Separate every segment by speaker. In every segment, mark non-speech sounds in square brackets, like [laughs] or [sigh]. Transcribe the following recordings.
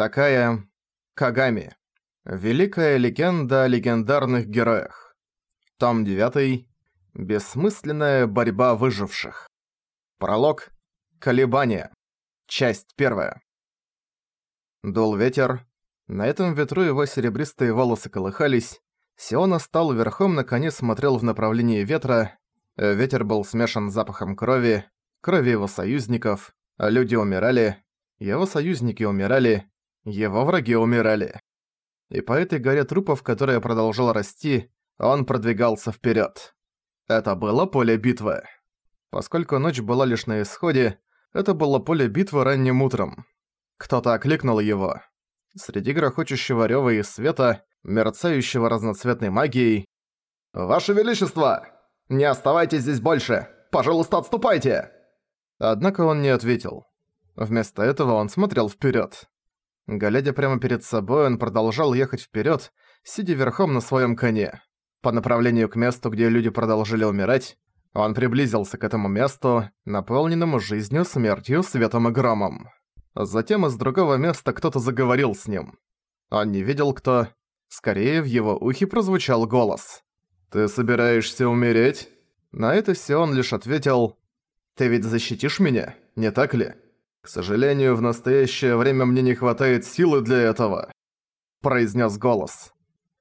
Speaker 1: Такая Кагами. Великая легенда о легендарных героях. Том 9. Бессмысленная борьба выживших. Пролог. Колебания. Часть 1. Дул ветер. На этом ветру его серебристые волосы колыхались. Сиона стал верхом на коне смотрел в направлении ветра. Ветер был смешан с запахом крови, крови его союзников. Люди умирали. Его союзники умирали. Его враги умирали. И по этой горе трупов, которая продолжала расти, он продвигался вперед. Это было поле битвы. Поскольку ночь была лишь на исходе, это было поле битвы ранним утром. Кто-то окликнул его. Среди грохочущего рёва и света, мерцающего разноцветной магией. «Ваше Величество! Не оставайтесь здесь больше! Пожалуйста, отступайте!» Однако он не ответил. Вместо этого он смотрел вперед. Глядя прямо перед собой, он продолжал ехать вперед, сидя верхом на своем коне. По направлению к месту, где люди продолжили умирать, он приблизился к этому месту, наполненному жизнью, смертью, светом и громом. Затем из другого места кто-то заговорил с ним. Он не видел кто. Скорее, в его ухе прозвучал голос. «Ты собираешься умереть?» На это Сион лишь ответил «Ты ведь защитишь меня, не так ли?» «К сожалению, в настоящее время мне не хватает силы для этого», – произнес голос.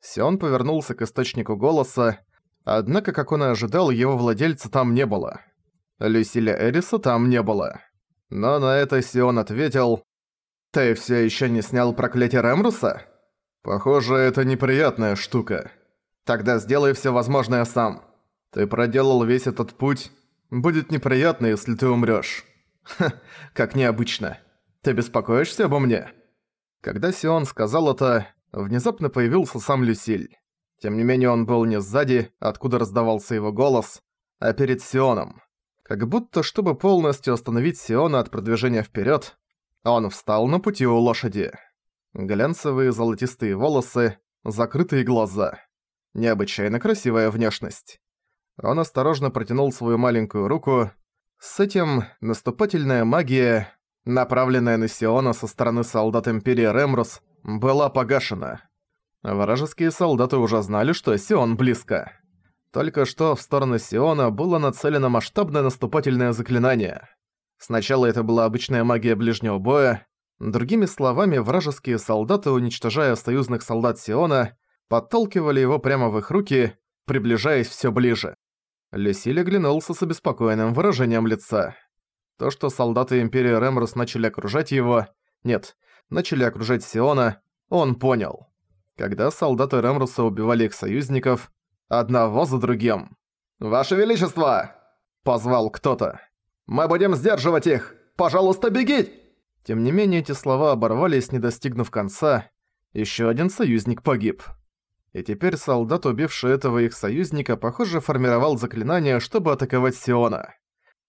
Speaker 1: Сион повернулся к источнику голоса, однако, как он и ожидал, его владельца там не было. Люсиля Эриса там не было. Но на это Сион ответил, «Ты всё ещё не снял проклятие Ремруса? Похоже, это неприятная штука. Тогда сделай всё возможное сам. Ты проделал весь этот путь. Будет неприятно, если ты умрёшь. Ха, [laughs] как необычно. Ты беспокоишься обо мне?» Когда Сион сказал это, внезапно появился сам Люсиль. Тем не менее он был не сзади, откуда раздавался его голос, а перед Сионом. Как будто, чтобы полностью остановить Сиона от продвижения вперед, он встал на пути у лошади. Глянцевые золотистые волосы, закрытые глаза. Необычайно красивая внешность. Он осторожно протянул свою маленькую руку, с этим наступательная магия, направленная на Сиона со стороны солдат Империи Ремрус, была погашена. Вражеские солдаты уже знали, что Сион близко. Только что в сторону Сиона было нацелено масштабное наступательное заклинание. Сначала это была обычная магия ближнего боя, другими словами, вражеские солдаты, уничтожая союзных солдат Сиона, подталкивали его прямо в их руки, приближаясь все ближе. Люсиль оглянулся с обеспокоенным выражением лица. То, что солдаты Империи Ремрус начали окружать его... Нет, начали окружать Сиона, он понял. Когда солдаты Ремруса убивали их союзников, одного за другим. «Ваше Величество!» – позвал кто-то. «Мы будем сдерживать их! Пожалуйста, бегите!» Тем не менее, эти слова оборвались, не достигнув конца. Еще один союзник погиб. И теперь солдат, убивший этого их союзника, похоже, формировал заклинание, чтобы атаковать Сиона.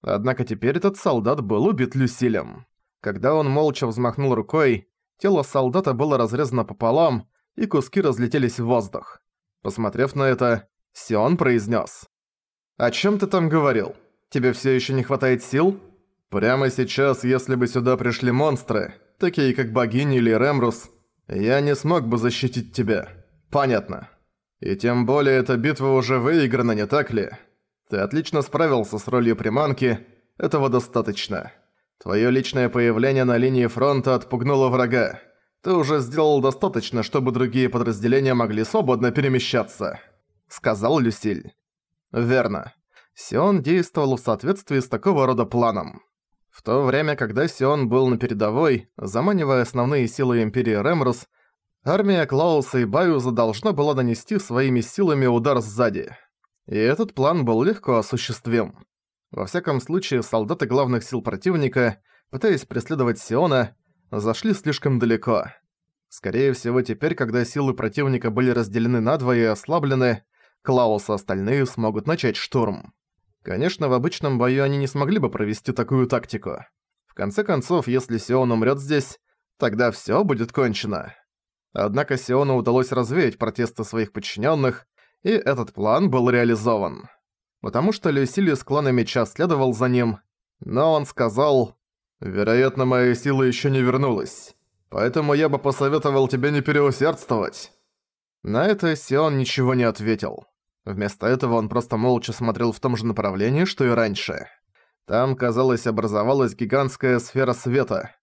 Speaker 1: Однако теперь этот солдат был убит Люсилем. Когда он молча взмахнул рукой, тело солдата было разрезано пополам, и куски разлетелись в воздух. Посмотрев на это, Сион произнес: «О чем ты там говорил? Тебе все еще не хватает сил? Прямо сейчас, если бы сюда пришли монстры, такие как богини или Ремрус, я не смог бы защитить тебя». «Понятно. И тем более эта битва уже выиграна, не так ли? Ты отлично справился с ролью приманки, этого достаточно. Твое личное появление на линии фронта отпугнуло врага. Ты уже сделал достаточно, чтобы другие подразделения могли свободно перемещаться», — сказал Люсиль. «Верно. Сион действовал в соответствии с такого рода планом. В то время, когда Сион был на передовой, заманивая основные силы Империи Ремрус, Армия Клауса и Баюза должна была нанести своими силами удар сзади. И этот план был легко осуществим. Во всяком случае, солдаты главных сил противника, пытаясь преследовать Сиона, зашли слишком далеко. Скорее всего, теперь, когда силы противника были разделены надвое и ослаблены, Клаус и остальные смогут начать штурм. Конечно, в обычном бою они не смогли бы провести такую тактику. В конце концов, если Сион умрет здесь, тогда все будет кончено. Однако Сиону удалось развеять протесты своих подчиненных, и этот план был реализован. Потому что Люсиль из клана Меча следовал за ним, но он сказал «Вероятно, моя сила еще не вернулась. Поэтому я бы посоветовал тебе не переусердствовать». На это Сион ничего не ответил. Вместо этого он просто молча смотрел в том же направлении, что и раньше. Там, казалось, образовалась гигантская сфера света.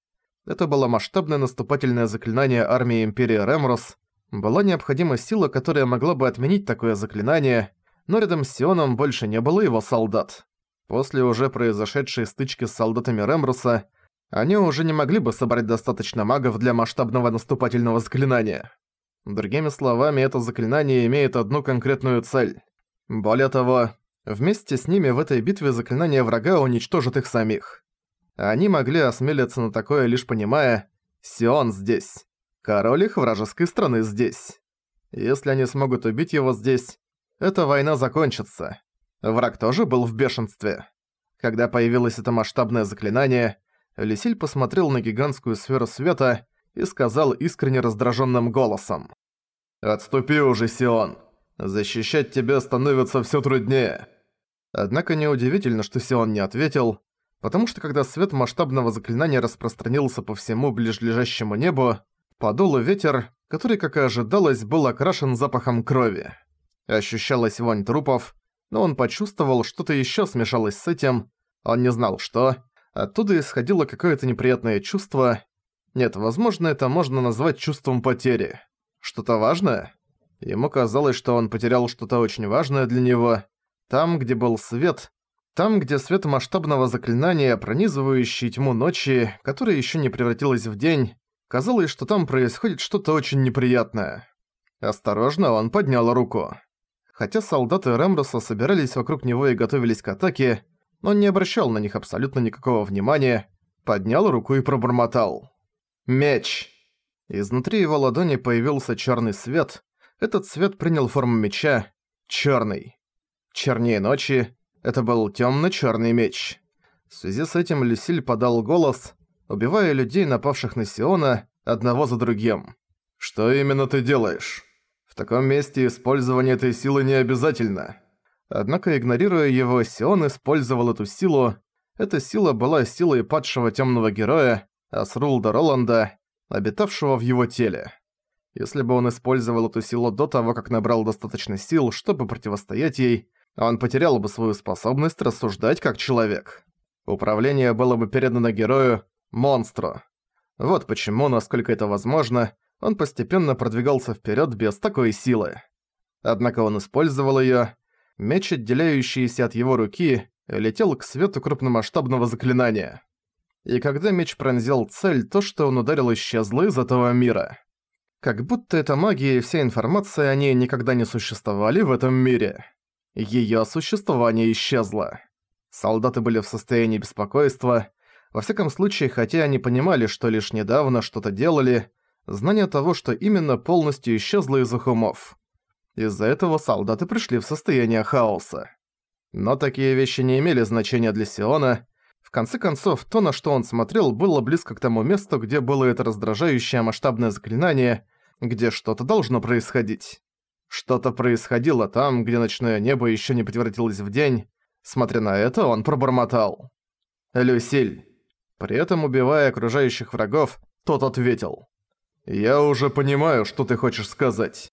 Speaker 1: Это было масштабное наступательное заклинание армии Империи Ремрос. Была необходима сила, которая могла бы отменить такое заклинание, но рядом с Сионом больше не было его солдат. После уже произошедшей стычки с солдатами Ремруса, они уже не могли бы собрать достаточно магов для масштабного наступательного заклинания. Другими словами, это заклинание имеет одну конкретную цель. Более того, вместе с ними в этой битве заклинание врага уничтожит их самих. Они могли осмелиться на такое, лишь понимая, Сион здесь. Король их вражеской страны здесь. Если они смогут убить его здесь, эта война закончится. Враг тоже был в бешенстве. Когда появилось это масштабное заклинание, Лисиль посмотрел на гигантскую сферу света и сказал искренне раздраженным голосом. «Отступи уже, Сион. Защищать тебя становится все труднее». Однако неудивительно, что Сион не ответил, потому что когда свет масштабного заклинания распространился по всему ближлежащему небу, подул ветер, который, как и ожидалось, был окрашен запахом крови. Ощущалась вонь трупов, но он почувствовал, что-то еще смешалось с этим, он не знал что. Оттуда исходило какое-то неприятное чувство, нет, возможно, это можно назвать чувством потери. Что-то важное? Ему казалось, что он потерял что-то очень важное для него. Там, где был свет, там, где свет масштабного заклинания, пронизывающий тьму ночи, которая еще не превратилась в день, казалось, что там происходит что-то очень неприятное. Осторожно, он поднял руку. Хотя солдаты Рембруса собирались вокруг него и готовились к атаке, он не обращал на них абсолютно никакого внимания, поднял руку и пробормотал. Меч. Изнутри его ладони появился черный свет. Этот свет принял форму меча. Черный. Чернее ночи. Это был темно-черный меч. В связи с этим Люсиль подал голос, убивая людей, напавших на Сиона, одного за другим. «Что именно ты делаешь? В таком месте использование этой силы не обязательно». Однако, игнорируя его, Сион использовал эту силу. Эта сила была силой падшего темного героя, Асрулда Роланда, обитавшего в его теле. Если бы он использовал эту силу до того, как набрал достаточно сил, чтобы противостоять ей, он потерял бы свою способность рассуждать как человек. Управление было бы передано герою монстру. Вот почему, насколько это возможно, он постепенно продвигался вперед без такой силы. Однако он использовал ее. Меч, отделяющийся от его руки, летел к свету крупномасштабного заклинания и когда меч пронзил цель, то, что он ударил, исчезло из этого мира. Как будто эта магия и вся информация о ней никогда не существовали в этом мире. Её существование исчезло. Солдаты были в состоянии беспокойства. Во всяком случае, хотя они понимали, что лишь недавно что-то делали, знание того, что именно полностью исчезло из их умов. Из-за этого солдаты пришли в состояние хаоса. Но такие вещи не имели значения для Сиона, в конце концов, то, на что он смотрел, было близко к тому месту, где было это раздражающее масштабное заклинание, где что-то должно происходить. Что-то происходило там, где ночное небо еще не превратилось в день. Смотря на это, он пробормотал. «Люсиль». При этом, убивая окружающих врагов, тот ответил. «Я уже понимаю, что ты хочешь сказать».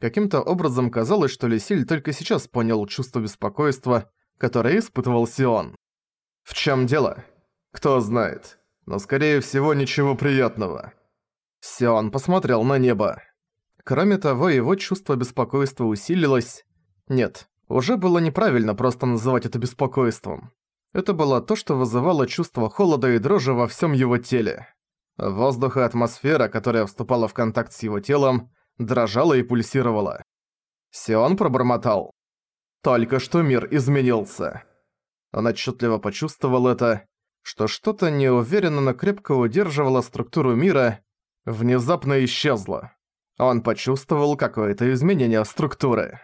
Speaker 1: Каким-то образом казалось, что Люсиль только сейчас понял чувство беспокойства, которое испытывал Сион. В чем дело? Кто знает. Но скорее всего ничего приятного. Сион посмотрел на небо. Кроме того, его чувство беспокойства усилилось. Нет, уже было неправильно просто называть это беспокойством. Это было то, что вызывало чувство холода и дрожи во всем его теле. Воздух и атмосфера, которая вступала в контакт с его телом, дрожала и пульсировала. Сион пробормотал. «Только что мир изменился». Он отчетливо почувствовал это, что что-то неуверенно, но крепко удерживало структуру мира, внезапно исчезло. Он почувствовал какое-то изменение структуры.